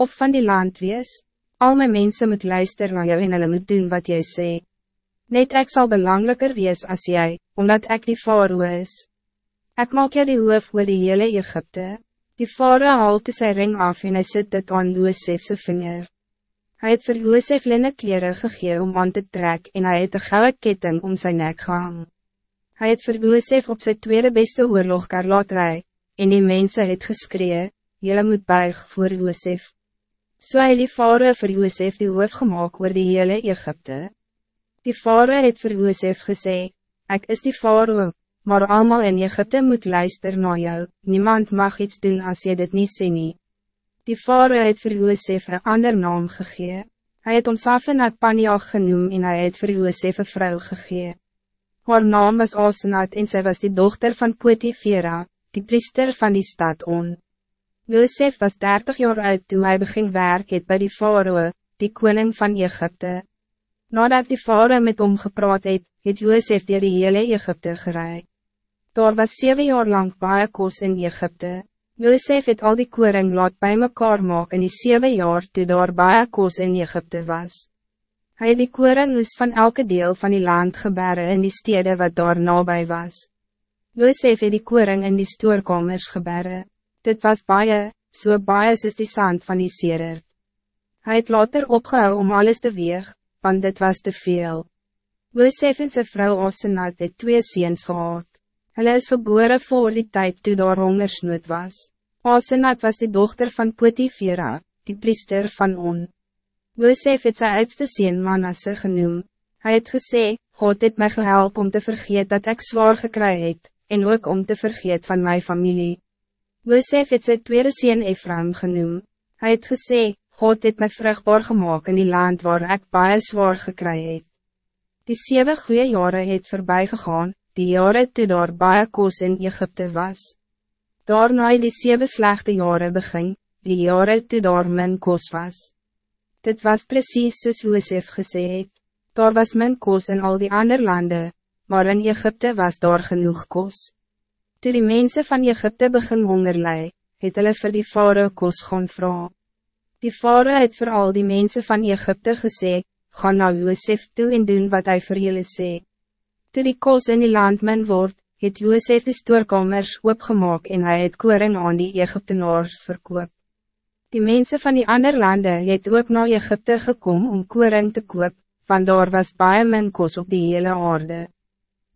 of van die land wees. Al mijn mensen moet luisteren naar jou en hulle moet doen wat jij zegt. Net ik zal belangrijker wees als jij, omdat ik die farao is. Ik maak jou die hoof oor die hele Egypte. Die farao haalt sy ring af en hy sit dit aan Joosefse vinger. Hij het vir Joosef linne kleren gegee om aan te trek en hij het een gouden ketting om zijn nek gehang. Hij het vir Joosef op zijn tweede beste oorlogkar laat rij, en die mensen het geskree, jylle moet buig voor Joosef. So hy die vare vir Joosef die hoof gemaakt oor die hele Egypte. Die vare het vir Joosef gesê, ik is die vare, maar allemaal in Egypte moet luister naar jou, niemand mag iets doen als je dit niet sê nie. Die vare het vir Joosef een ander naam gegee, hy het ons Safenat Paniag genoem en hy het vir Joosef een vrou gegee. Haar naam was Asenat en zij was die dochter van Potifera, die priester van die stad On. Joseph was 30 jaar oud toen hij begin werk het bij die farao, die koning van Egypte. Nadat die farao met hom gepraat het, het Joseph die hele Egypte gerei. Daar was 7 jaar lang baie kos in Egypte. Joseph het al die koring laat bij mekaar maak in die 7 jaar toe daar baie kos in Egypte was. Hij het die koring is van elke deel van die land gebere in die stede wat daar nabij was. Joseph het die koring in die stoorkamers gebere. Dit was baie, so baie soos die sand van die sedert. Hij het later opgehou om alles te weeg, want dit was te veel. Joseph en sy vrou Asenat het twee seens gehad. Hulle is geboren voor die tijd toe daar hongersnood was. Asenat was die dochter van Potifera, die priester van On. Joseph het sy oudste sien Manasse genoem. Hij het gesê, God het mij gehelp om te vergeet dat ik zwaar gekry het, en ook om te vergeet van mijn familie. Joseph het sy tweede sien Ephraim genoem. Hij het gesê, God het mij vruchtbaar gemaakt in die land waar ik baie zwaar gekry het. Die zeven goede jaren het voorbij gegaan, die jaren toe daar baie koos in Egypte was. Daarna het die zeven slechte jaren begin, die jaren toe daar min koos was. Dit was precies soos Josef gesê het. Daar was min kos in al die andere landen, maar in Egypte was daar genoeg kos. Toe die mensen van Egypte begin honger lei, het hulle vir die farao kos gaan vra. Die farao het voor al die mensen van Egypte gesê, ga na Josef toe en doen wat hij voor jullie sê. Toe die kos in die land min word, het Josef die stoorkamers opgemaak en hij het koring aan die Egyptenaars verkoop. Die mensen van die andere landen het ook naar Egypte gekomen om koring te koop, want daar was baie min kos op die hele aarde.